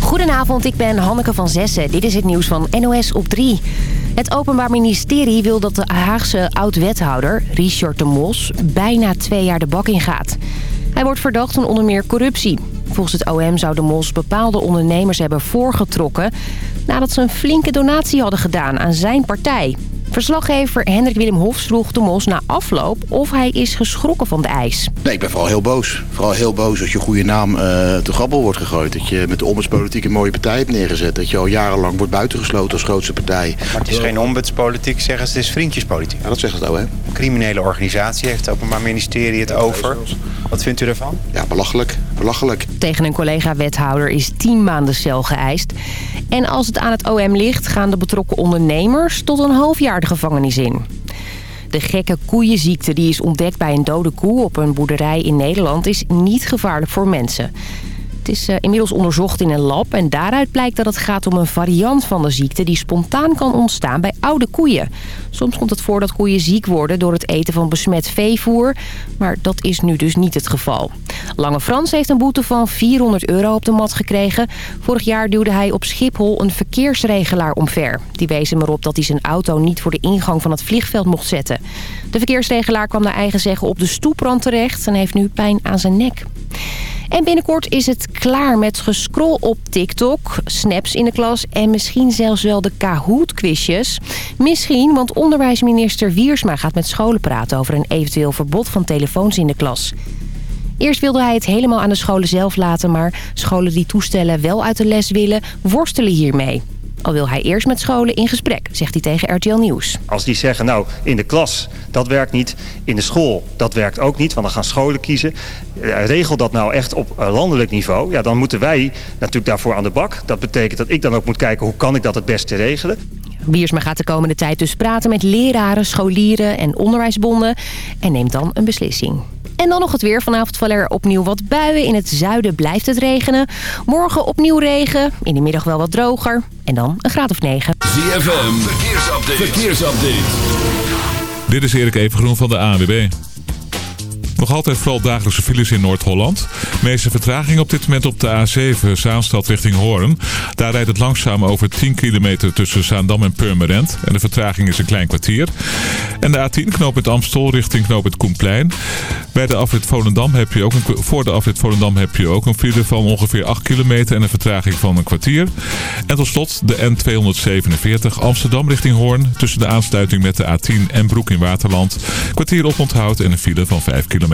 Goedenavond, ik ben Hanneke van Zessen. Dit is het nieuws van NOS op 3. Het Openbaar Ministerie wil dat de Haagse oud-wethouder, Richard de Mos... bijna twee jaar de bak in gaat. Hij wordt verdacht van onder meer corruptie. Volgens het OM zou de Mos bepaalde ondernemers hebben voorgetrokken... nadat ze een flinke donatie hadden gedaan aan zijn partij. Verslaggever Hendrik Willem Hofs vroeg de Mos na afloop of hij is geschrokken van de eis. Nee, ik ben vooral heel boos. Vooral heel boos als je goede naam uh, te grabbel wordt gegooid. Dat je met de ombudspolitiek een mooie partij hebt neergezet. Dat je al jarenlang wordt buitengesloten als grootste partij. Maar het is geen ombudspolitiek, zeggen ze. Het is vriendjespolitiek. Ja, dat zegt het ook, hè? Een criminele organisatie heeft het Openbaar Ministerie het over. Wat vindt u ervan? Ja, belachelijk. Belachelijk. Tegen een collega-wethouder is 10 maanden cel geëist. En als het aan het OM ligt, gaan de betrokken ondernemers tot een half jaar de gevangenis in. De gekke koeienziekte die is ontdekt bij een dode koe op een boerderij in Nederland... is niet gevaarlijk voor mensen. Het is uh, inmiddels onderzocht in een lab en daaruit blijkt dat het gaat om een variant van de ziekte... die spontaan kan ontstaan bij oude koeien. Soms komt het voor dat koeien ziek worden door het eten van besmet veevoer... maar dat is nu dus niet het geval. Lange Frans heeft een boete van 400 euro op de mat gekregen. Vorig jaar duwde hij op Schiphol een verkeersregelaar omver. Die wees hem erop dat hij zijn auto niet voor de ingang van het vliegveld mocht zetten. De verkeersregelaar kwam naar eigen zeggen op de stoeprand terecht... en heeft nu pijn aan zijn nek. En binnenkort is het klaar met gescroll op TikTok, snaps in de klas... en misschien zelfs wel de Kahoot-quizjes. Misschien, want onderwijsminister Wiersma gaat met scholen praten... over een eventueel verbod van telefoons in de klas. Eerst wilde hij het helemaal aan de scholen zelf laten... maar scholen die toestellen wel uit de les willen, worstelen hiermee. Al wil hij eerst met scholen in gesprek, zegt hij tegen RTL Nieuws. Als die zeggen, nou, in de klas, dat werkt niet. In de school, dat werkt ook niet, want dan gaan scholen kiezen. Regel dat nou echt op landelijk niveau. Ja, dan moeten wij natuurlijk daarvoor aan de bak. Dat betekent dat ik dan ook moet kijken, hoe kan ik dat het beste regelen? Biersma gaat de komende tijd dus praten met leraren, scholieren en onderwijsbonden... en neemt dan een beslissing. En dan nog het weer. Vanavond vallen er opnieuw wat buien. In het zuiden blijft het regenen. Morgen opnieuw regen. In de middag wel wat droger. En dan een graad of 9. ZFM, verkeersupdate. verkeersupdate. Dit is Erik Evengroen van de ANWB. Nog altijd vooral dagelijkse files in Noord-Holland. meeste vertraging op dit moment op de A7 Zaanstad richting Hoorn. Daar rijdt het langzaam over 10 kilometer tussen Zaandam en Purmerend. En de vertraging is een klein kwartier. En de A10 knooppunt Amstel richting knooppunt Koenplein. Bij de afrit Volendam heb je ook een, voor de afrit Volendam heb je ook een file van ongeveer 8 kilometer en een vertraging van een kwartier. En tot slot de N247 Amsterdam richting Hoorn. Tussen de aansluiting met de A10 en Broek in Waterland. Kwartier oponthoud en een file van 5 kilometer.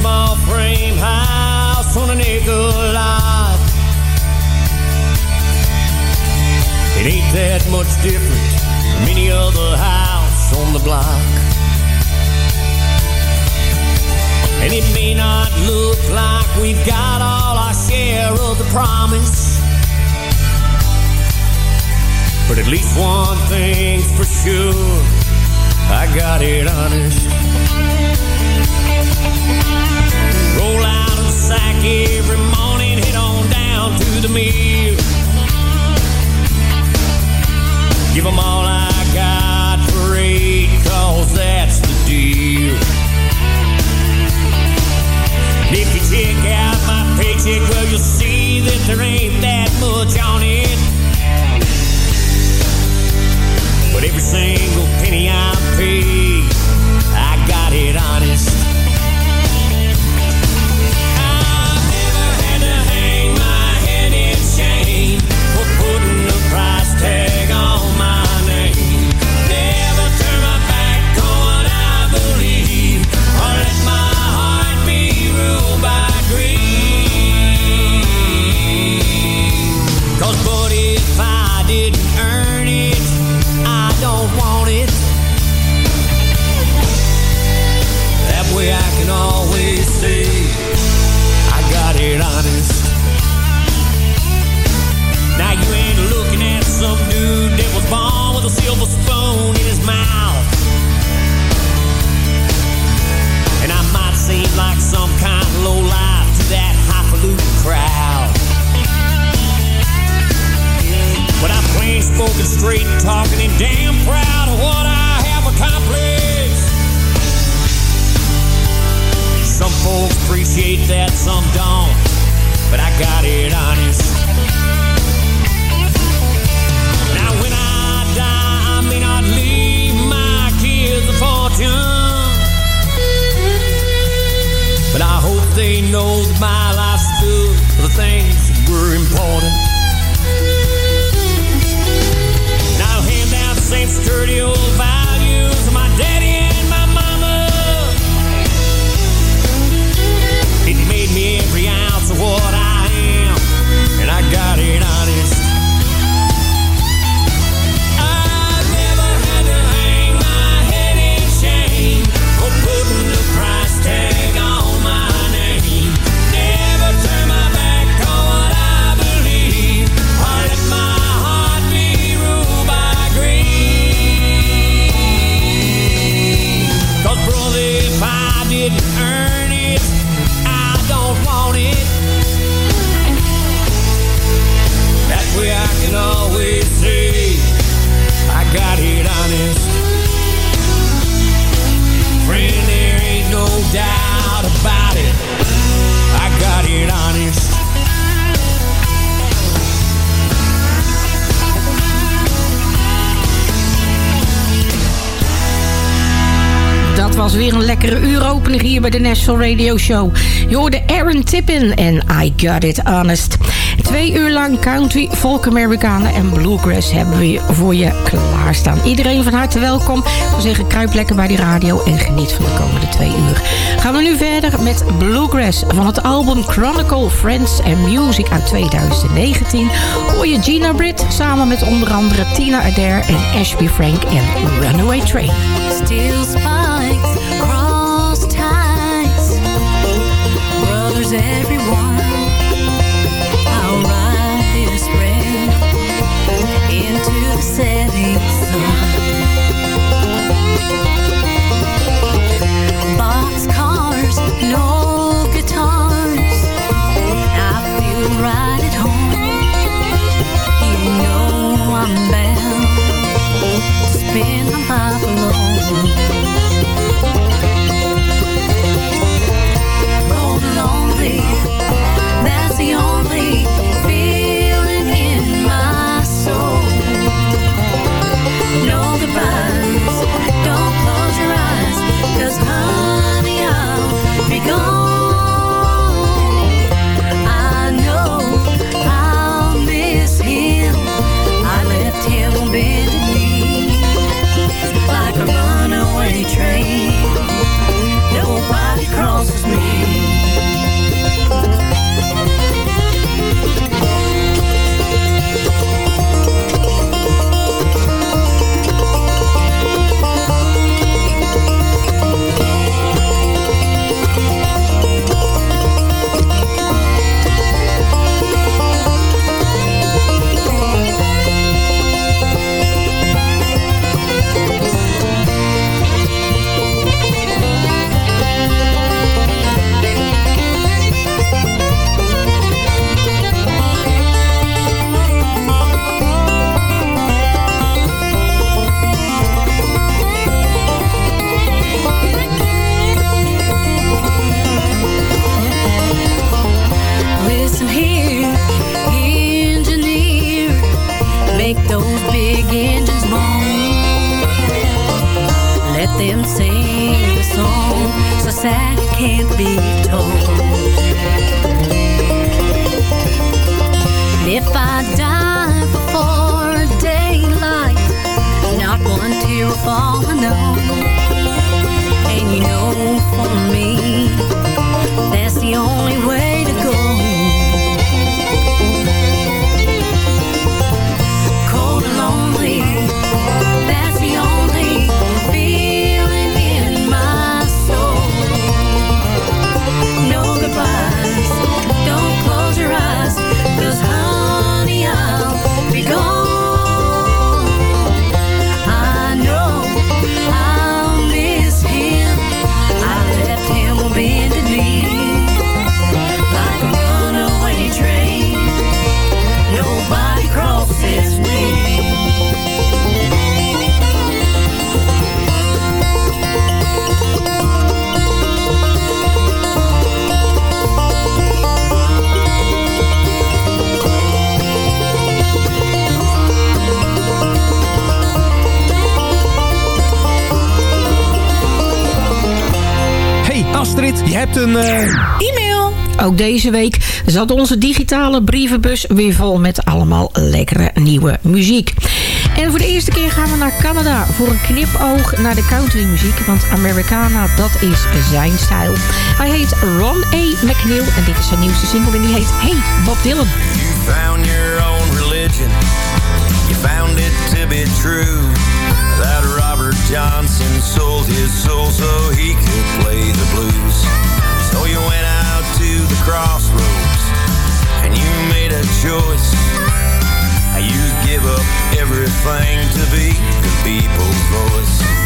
Small frame house on an acre lot. It ain't that much different from any other house on the block. And it may not look like we've got all our share of the promise. But at least one thing's for sure, I got it honest. Roll out a sack every morning, head on down to the mill. Give them all I got for eight, cause that's the deal. If you check out my paycheck, well, you'll see that there ain't that much on it. But every single penny I pay, straight talking and damn proud of what I have accomplished. Some folks appreciate that, some don't, but I got it honest. Now when I die, I may not leave my kids a fortune. But I hope they know that my life stood for the things that were important. Weer een lekkere uuropener hier bij de National Radio Show. Je hoorde Aaron Tippin en I Got It Honest. Twee uur lang country, folk Amerikanen en bluegrass hebben we voor je klaarstaan. Iedereen van harte welkom. We zeggen kruip lekker bij die radio en geniet van de komende twee uur. Gaan we nu verder met bluegrass van het album Chronicle Friends and Music uit 2019. Hoor je Gina Britt samen met onder andere Tina Adair en Ashby Frank en Runaway Train. them sing the song so sad it can't be told. And if I die before daylight, not one tear will fall, I. And you know for me, that's the only way. Hebt een... eh, E-mail. Ook deze week zat onze digitale brievenbus weer vol met allemaal lekkere nieuwe muziek. En voor de eerste keer gaan we naar Canada voor een knipoog naar de countrymuziek. Want Americana, dat is zijn stijl. Hij heet Ron A. McNeil en dit is zijn nieuwste single en die heet Hey Bob Dylan. You found your own religion. You found it to be true. Johnson sold his soul so he could play the blues. So you went out to the crossroads and you made a choice. You give up everything to be the people's voice.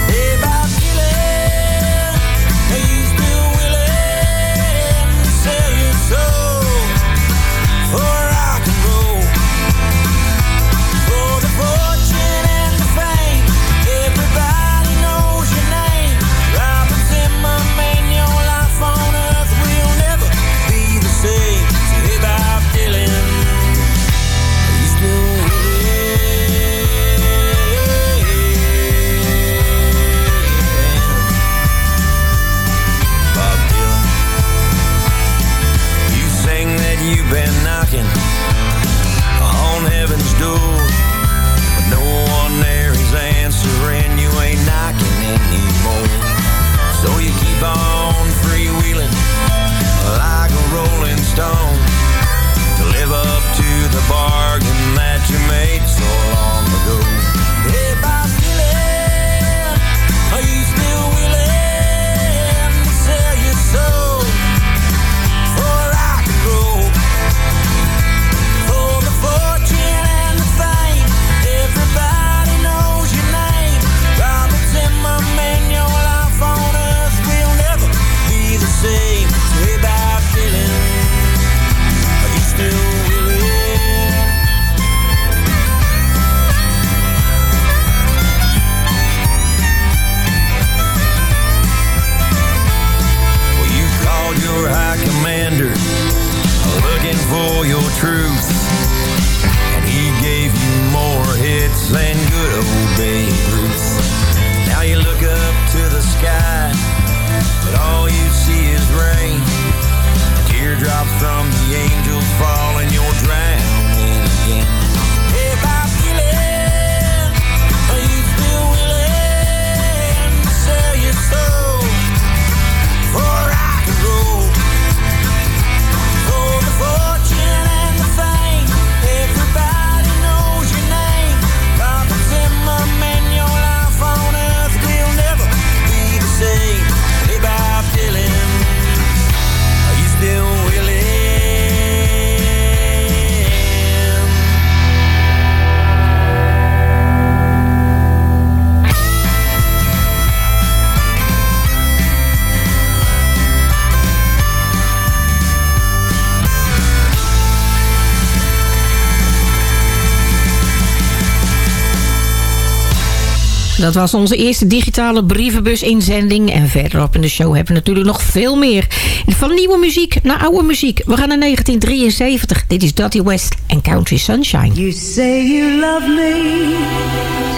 Dat was onze eerste digitale brievenbus-inzending. En verderop in de show hebben we natuurlijk nog veel meer. Van nieuwe muziek naar oude muziek. We gaan naar 1973. Dit is Dottie West en Country Sunshine. You say you love me,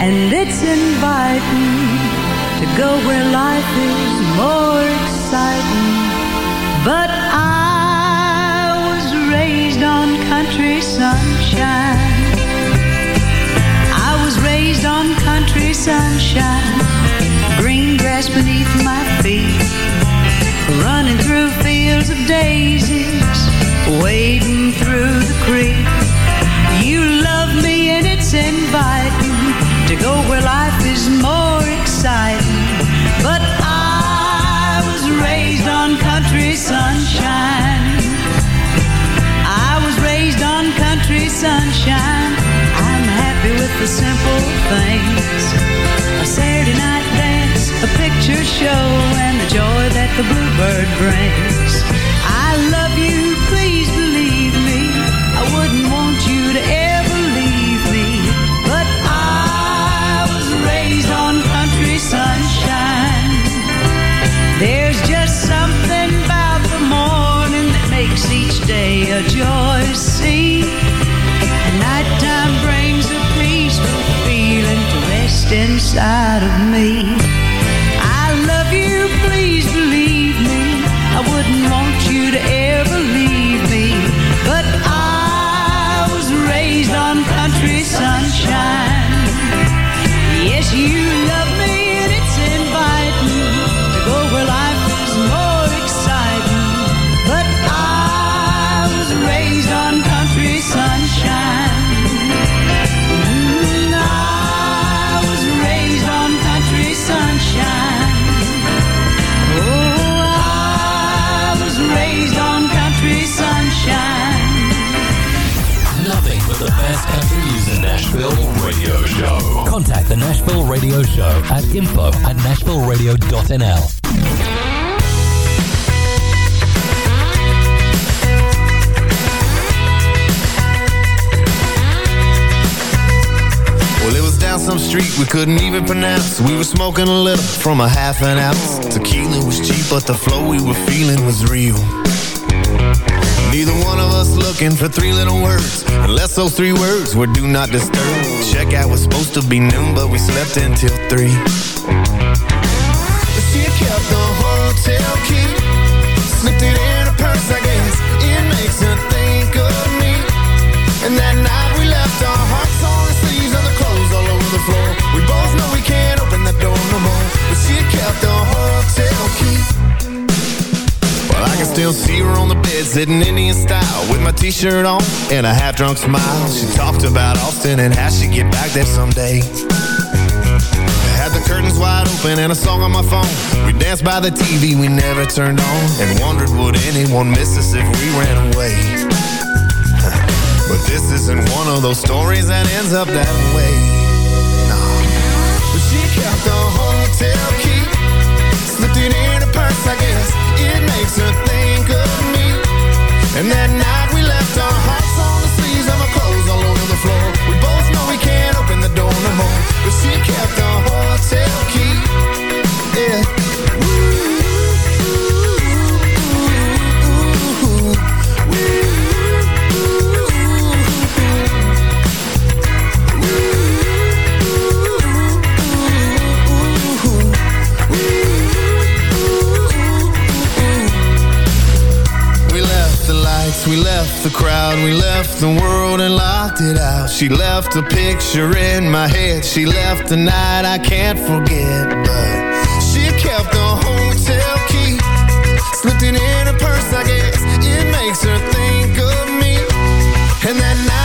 and it's inviting to go where life is more exciting. But I was raised on country sunshine. Sunshine. Green grass beneath my feet. Running through fields of daisies. Wading through the creek. You love me and it's inviting to go where life is more exciting. The bluebird brings. The Nashville Radio Show at info at nashvilleradio.nl. Well, it was down some street we couldn't even pronounce. We were smoking a little from a half an ounce. Tequila was cheap, but the flow we were feeling was real. Neither one of us looking for three little words, unless those three words were do not disturb. Checkout was supposed to be noon, but we slept until three. She kept the hotel key, slipped it in her purse, I guess. It makes her think of me. And that night we left our hearts on the sleeves of the clothes all over the floor. We both know we can't open that door no more. But she kept the hotel key. Can still see her on the bed, sitting Indian style, with my t-shirt on and a half-drunk smile. She talked about Austin and how she'd get back there someday. I had the curtains wide open and a song on my phone. We danced by the TV we never turned on, and wondered would anyone miss us if we ran away. But this isn't one of those stories that ends up that way. No. But she kept the hotel key, slipped it in her purse, I guess. It makes her think of me. And that night we left our hearts on the sleeves of our clothes all over the floor. We both know we can't open the door no more. But she kept the hotel key. The crowd, we left the world and locked it out. She left a picture in my head, she left the night I can't forget. But she kept the hotel key, slipped it in her purse, I guess. It makes her think of me. And that night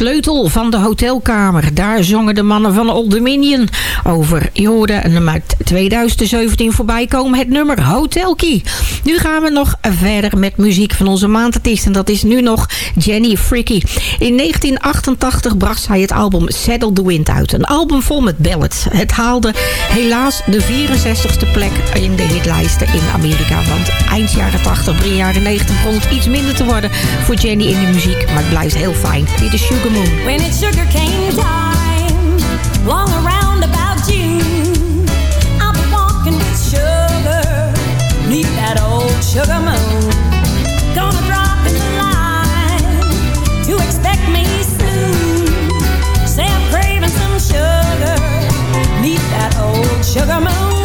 sleutel van de hotelkamer. Daar zongen de mannen van Old Dominion over. Je hoorde uit 2017 voorbij komen. Het nummer Hotel Key. Nu gaan we nog verder met muziek van onze maandartiest. En dat is nu nog Jenny Fricky. In 1988 bracht zij het album Saddle the Wind uit. Een album vol met ballads. Het haalde helaas de 64ste plek in de hitlijsten in Amerika. Want eind jaren 80, begin jaren 90 begon het iets minder te worden voor Jenny in de muziek. Maar het blijft heel fijn. Dit is Sugar Moon. When it's sugar cane time, long around about June, I'll be walking with sugar, neath that old sugar moon. Gonna drop in the line to expect me soon. Say I'm craving some sugar, neath that old sugar moon.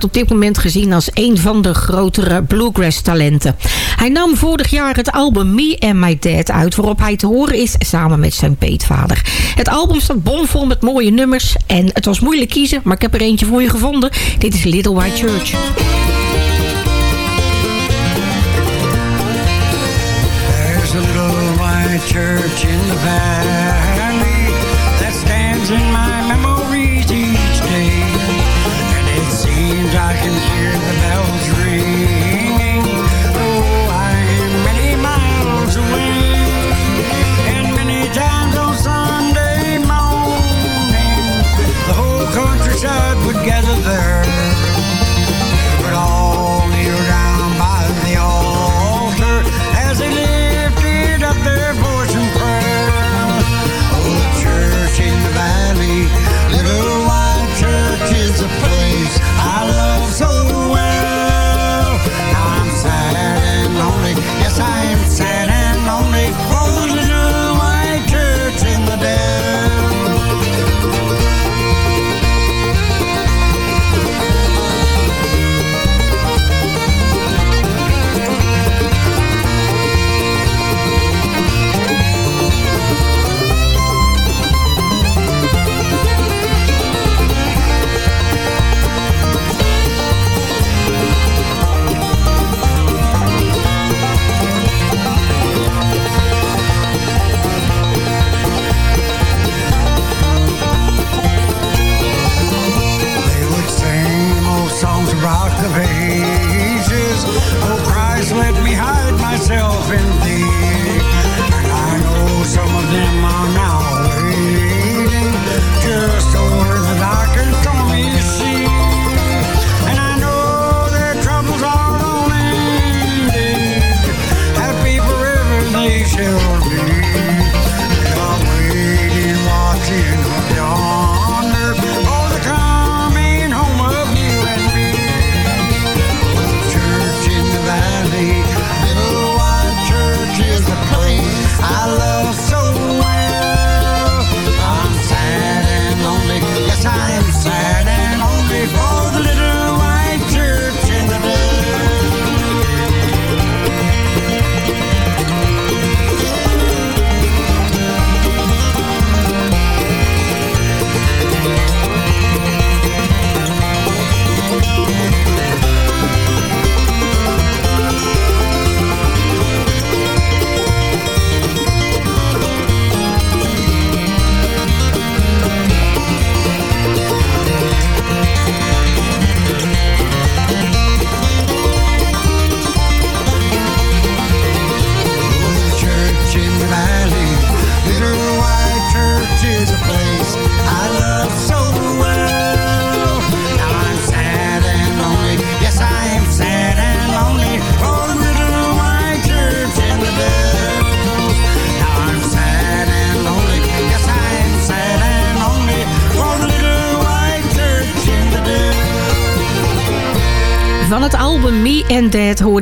Wordt op dit moment gezien als een van de grotere bluegrass talenten. Hij nam vorig jaar het album Me and My Dad uit... waarop hij te horen is samen met zijn peetvader. Het album staat bomvol met mooie nummers... en het was moeilijk kiezen, maar ik heb er eentje voor je gevonden. Dit is Little White Church. There's a little white church in the valley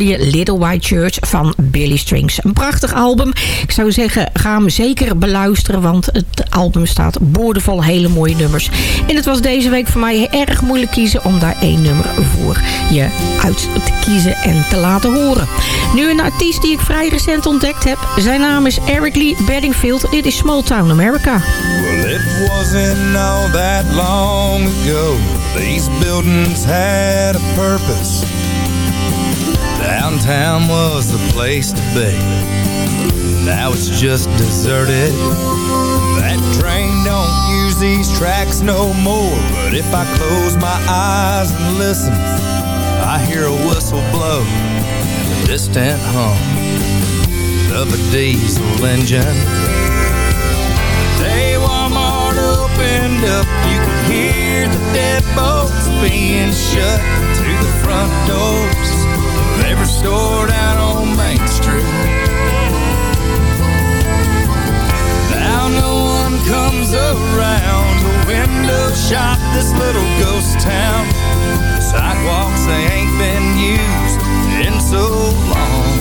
je Little White Church van Billy Strings. Een prachtig album. Ik zou zeggen, ga hem zeker beluisteren, want het album staat boordevol hele mooie nummers. En het was deze week voor mij erg moeilijk kiezen om daar één nummer voor je uit te kiezen en te laten horen. Nu een artiest die ik vrij recent ontdekt heb. Zijn naam is Eric Lee Bedingfield. Dit is Small Town America. Well, it wasn't that long ago. These buildings had a purpose. Downtown was the place to be. Now it's just deserted. That train don't use these tracks no more. But if I close my eyes and listen, I hear a whistle blow. The distant hum of a diesel engine. Day Walmart opened up, you could hear the deadbolts being shut to the front doors every store down on Main Street. Now no one comes around to window shop this little ghost town. Sidewalks they ain't been used in so long.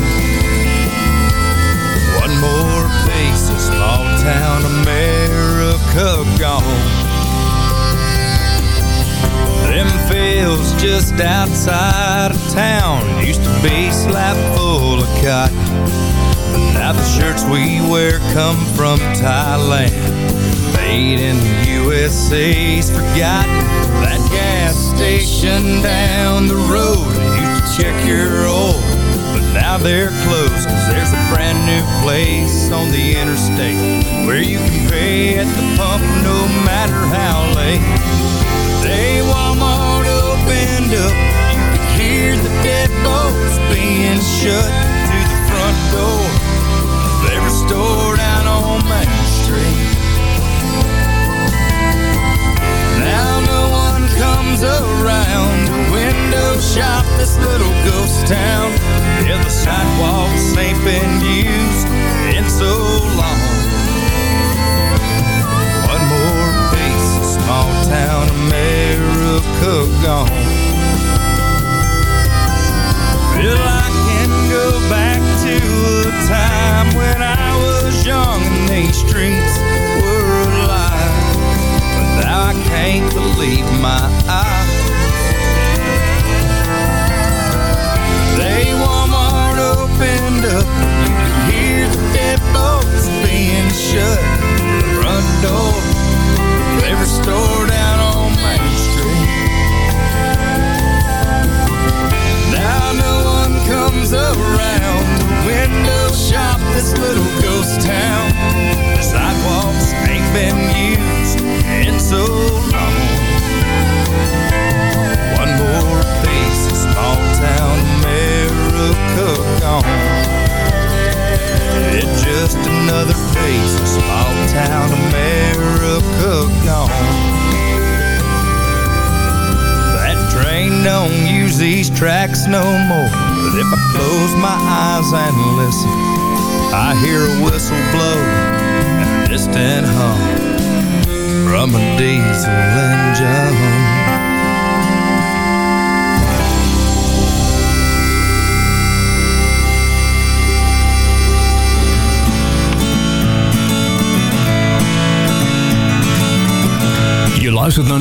One more piece of small town America gone. Them fields just outside of town used to be slap full of cotton. But now the shirts we wear come from Thailand. Made in the USA's forgotten. That gas station down the road used to check your oil. But now they're closed cause there's a brand new place on the interstate where you can pay at the pump no matter how late. Day Walmart opened up, you could hear the deadbolts being shut to the front door of every store down on Main Street. Now no one comes around to window shop this little ghost town. Yeah, the sidewalks ain't been used in so long. Small town America gone. Well, I can go back to a time when I was young and these streets were alive. But now I can't believe my eyes.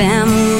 And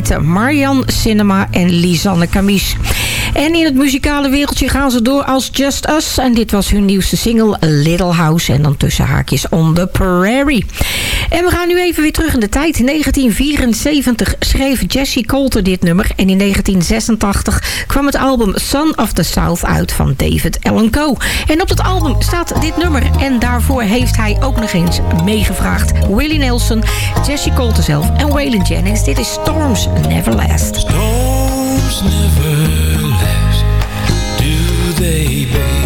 heten Marjan Cinema en Lisanne Camies. En in het muzikale wereldje gaan ze door als Just Us. En dit was hun nieuwste single Little House. En dan tussen haakjes On the Prairie. En we gaan nu even weer terug in de tijd. In 1974 schreef Jesse Coulter dit nummer. En in 1986 kwam het album Son of the South uit van David Allen Coe. En op dat album staat dit nummer. En daarvoor heeft hij ook nog eens meegevraagd. Willie Nelson, Jesse Coulter zelf en Waylon Jennings. Dit is Storms Never Last. Storms never last, do they?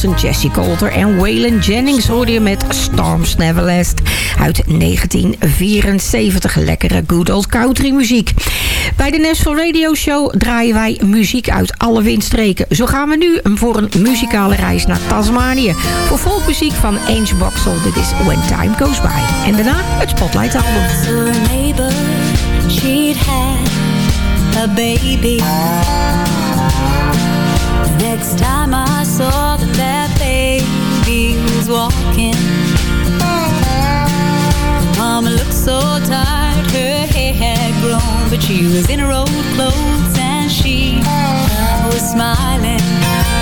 Willie Nelson, Jesse Coulter en Waylon Jennings hoorde je met Storms Never Last uit 1974. Lekkere good old country muziek. Bij de Nashville Radio Show draaien wij muziek uit alle windstreken. Zo gaan we nu voor een muzikale reis naar Tasmanië. Voor volkmuziek van Ange Boxel. Dit is When Time Goes By. En daarna het Spotlight album. a baby. Next time but she was in her old clothes and she was smiling.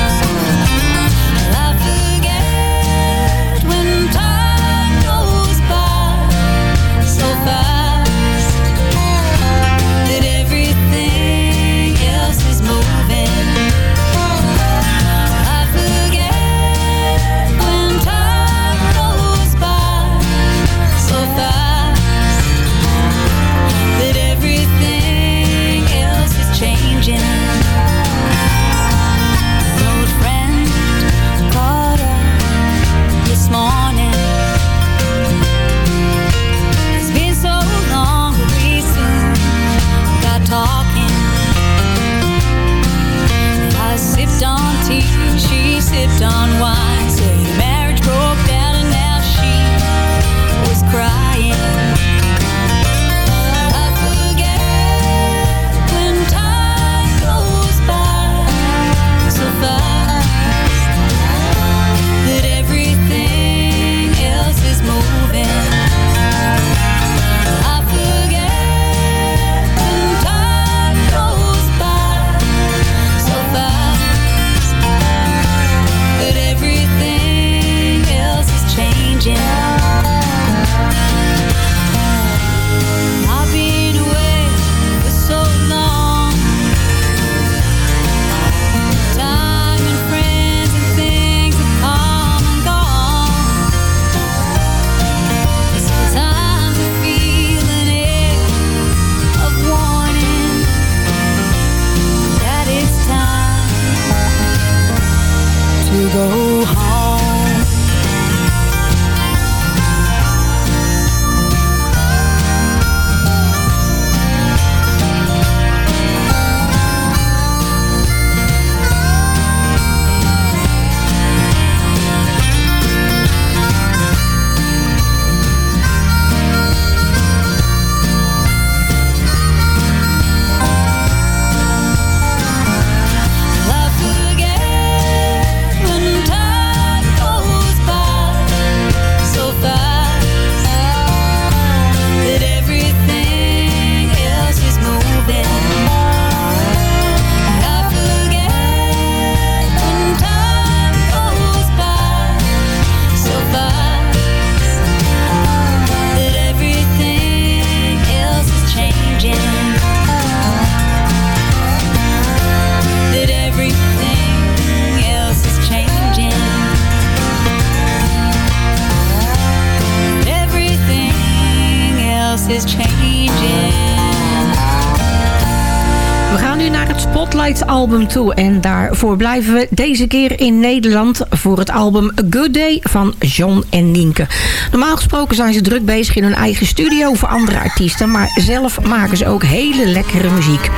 Album toe. En daarvoor blijven we deze keer in Nederland voor het album A Good Day van John en Nienke. Normaal gesproken zijn ze druk bezig in hun eigen studio voor andere artiesten. Maar zelf maken ze ook hele lekkere muziek.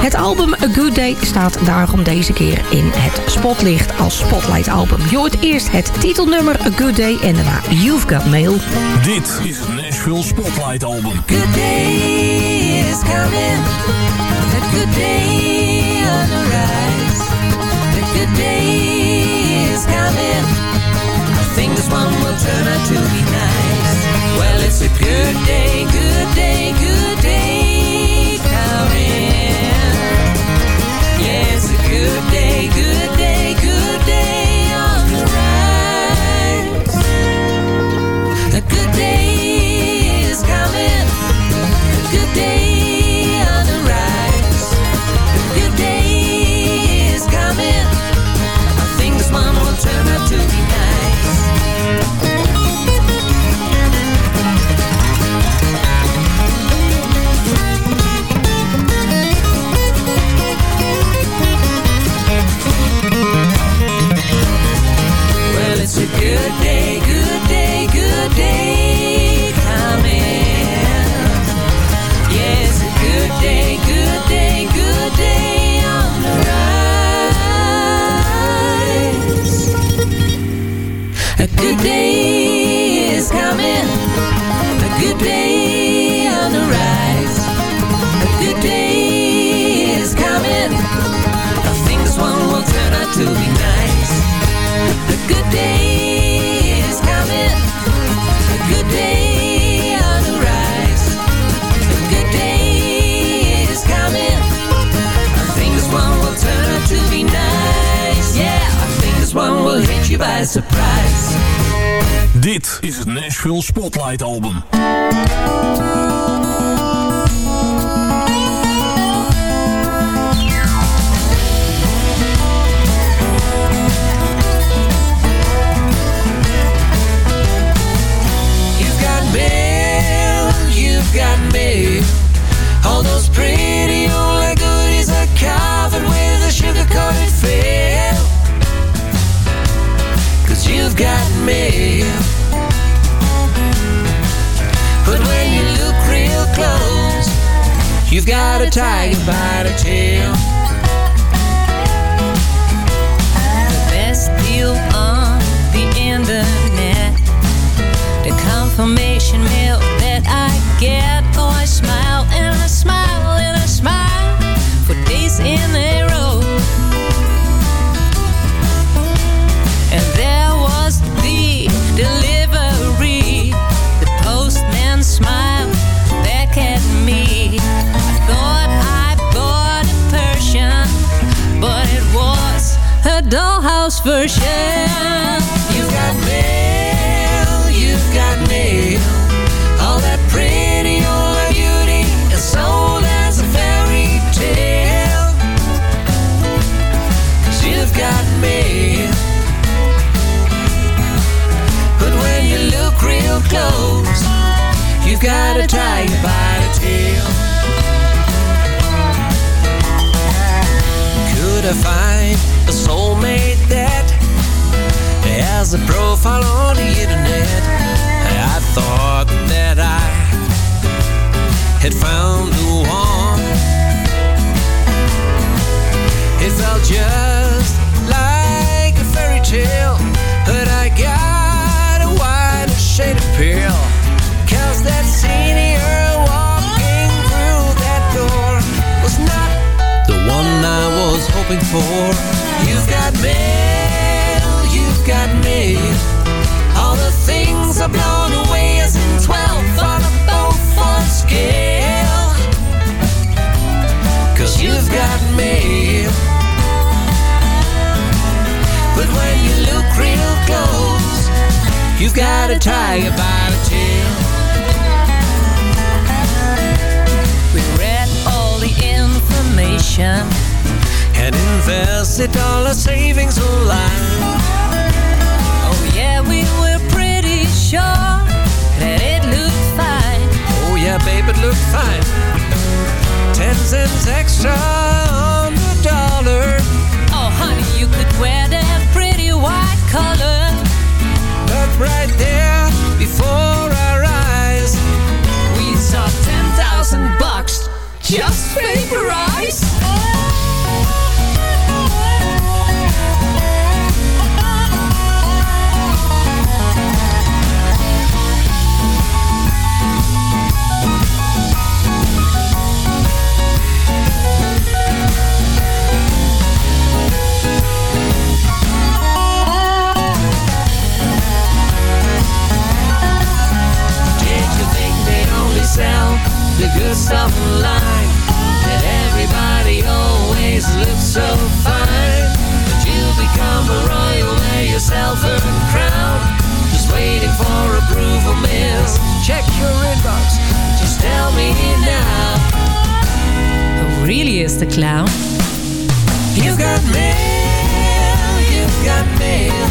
Het album A Good Day staat daarom deze keer in het spotlicht als Spotlight album. Je hoort eerst het titelnummer A Good Day en daarna You've Got Mail. Dit is het Nashville Spotlight album. Good day is coming. A good day turn out to be nice. Well, it's a good day, good day, good got mail. But when you look real close, you've got a tiger by the tail. The best deal on the internet. The confirmation mail dollhouse version. You've got mail, you've got mail. All that pretty old beauty is sold as a fairy tale. Cause you've got mail. But when you look real close, you've got a tiger by the tail. Could I find a soulmate that has a profile on the internet? I thought that I had found the one. It felt just like a fairy tale, but I got a wider shade of pale. Cause that senior walking through that door was not the one I was hoping for. Got mail. All the things are blown away as in 12 on a Beaufort scale. Cause you've got mail. But when you look real close, you've got a tiger by the tail. We read all the information and invested all our savings online. Oh we were pretty sure that it looked fine. Oh yeah, babe, it looked fine. Ten cents extra on the dollar. Oh, honey, you could wear that pretty white color. But right there before our eyes, We saw 10,000 bucks just vaporized. did the good? That everybody always looks so fine. But you become a royal, wear yourself a crown. Just waiting for approval, miss. Check your inbox. Just tell me now. Who really is the clown? You've got mail, you've got mail,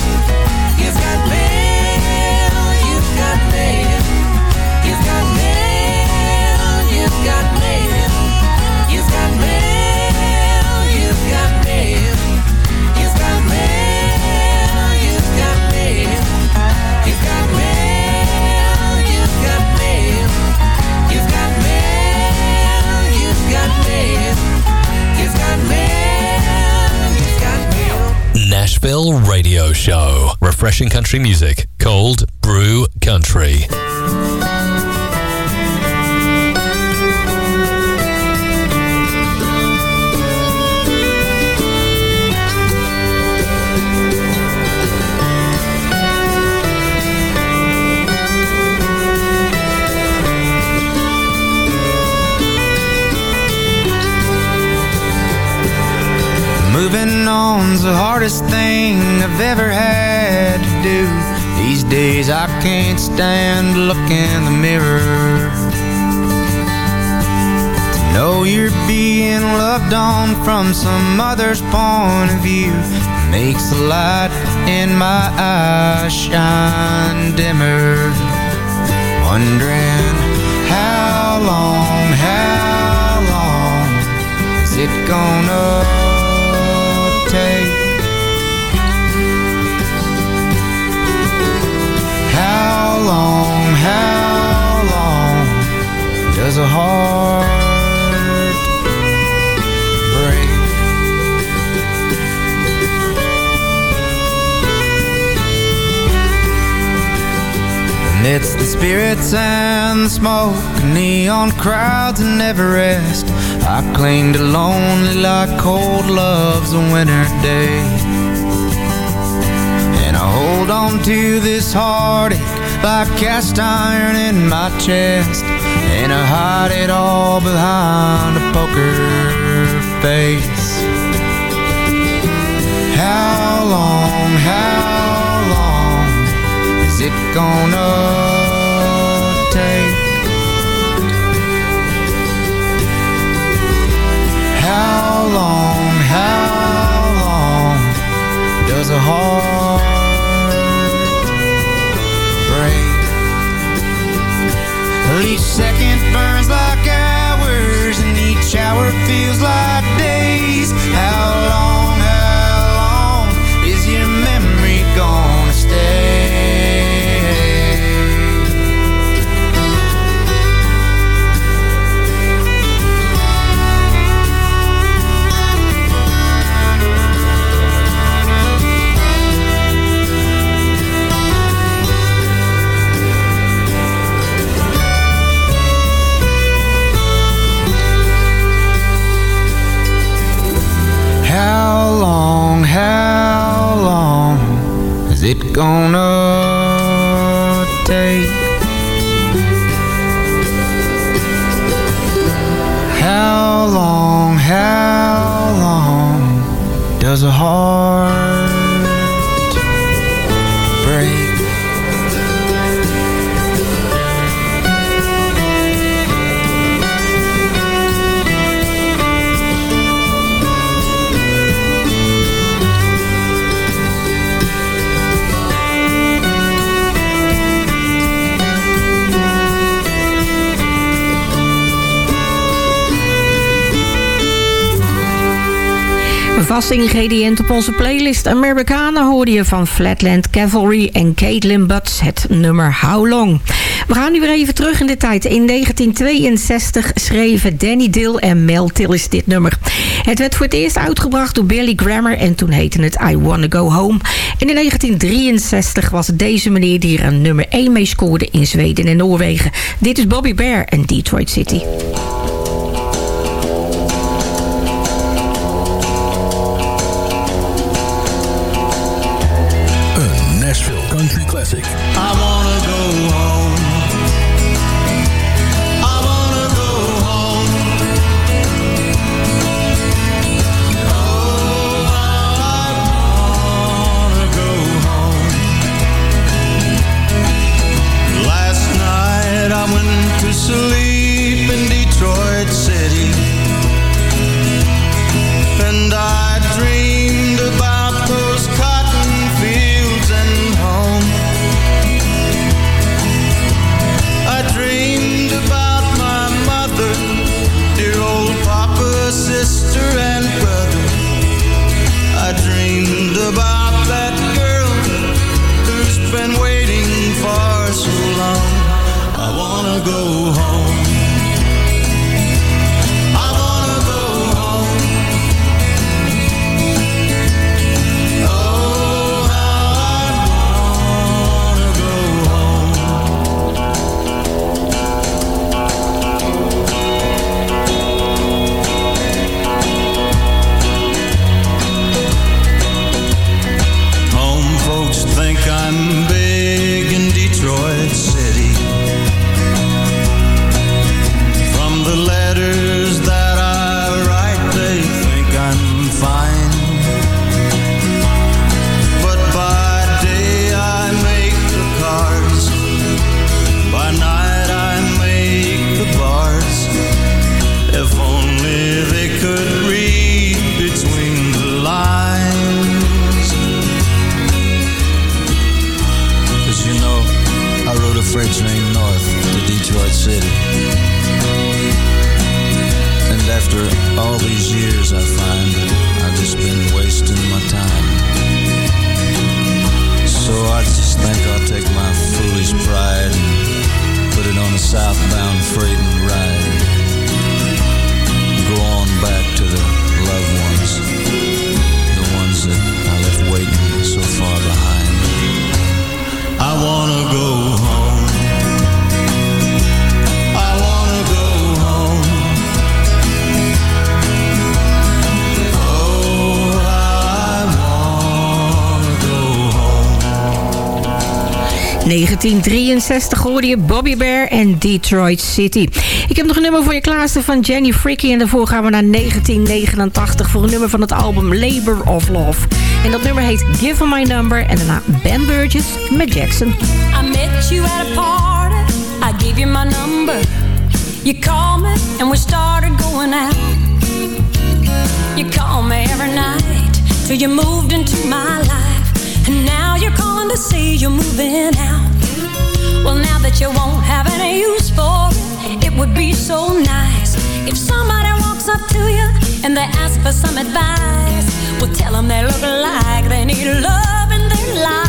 Refreshing country music. Cold Brew Country. Moving on's the hardest thing I've ever had do. These days I can't stand to look in the mirror. To know you're being loved on from some other's point of view makes the light in my eyes shine dimmer. Wondering how long, how long is it gonna does a heart break? And it's the spirits and the smoke, neon crowds and never rest. I cling to lonely like cold love's a winter day. And I hold on to this heartache like cast iron in my chest. And I hide it all behind a poker face. How long, how long is it gonna feels like Is it gonna Een vast ingrediënt op onze playlist Americana hoorde je van Flatland Cavalry en Caitlin Butts het nummer How Long. We gaan nu weer even terug in de tijd. In 1962 schreven Danny Dill en Mel Tillis dit nummer. Het werd voor het eerst uitgebracht door Billy Grammer en toen heette het I Wanna Go Home. En in 1963 was het deze meneer die er een nummer 1 mee scoorde in Zweden en Noorwegen. Dit is Bobby Bear en Detroit City. 1963 hoorde je Bobby Bear en Detroit City. Ik heb nog een nummer voor je klaarstaan van Jenny Fricky. En daarvoor gaan we naar 1989 voor een nummer van het album Labor of Love. En dat nummer heet Give Me My Number. En daarna Ben Burgess met Jackson. I met you at a party. I gave you my number. You called me and we started going out. You called me every night till you moved into my life. And now you're calling to say you're moving out. Well, now that you won't have any use for it, it would be so nice if somebody walks up to you and they ask for some advice. Well, tell them they look like they need love in their life